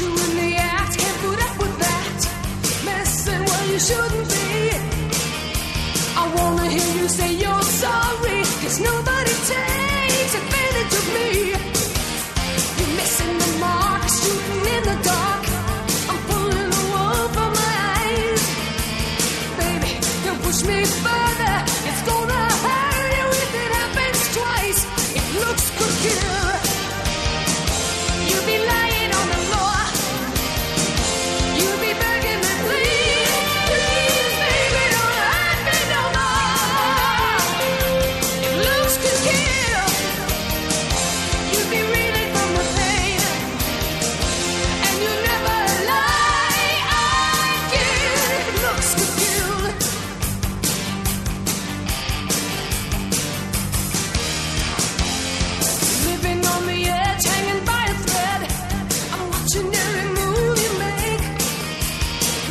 you in the act. Can't put up with that. You shouldn't be. I wanna hear you say you're nobody takes advantage of me. You're the mark, in the dark. I'm the wool from my eyes. Baby, don't push me.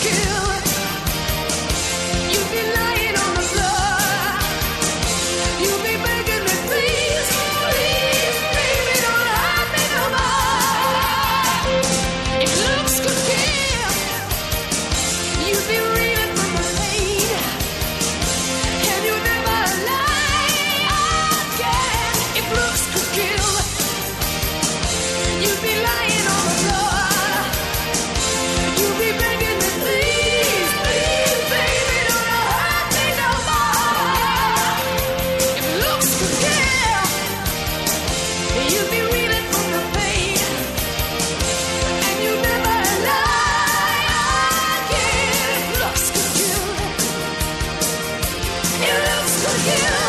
kill you.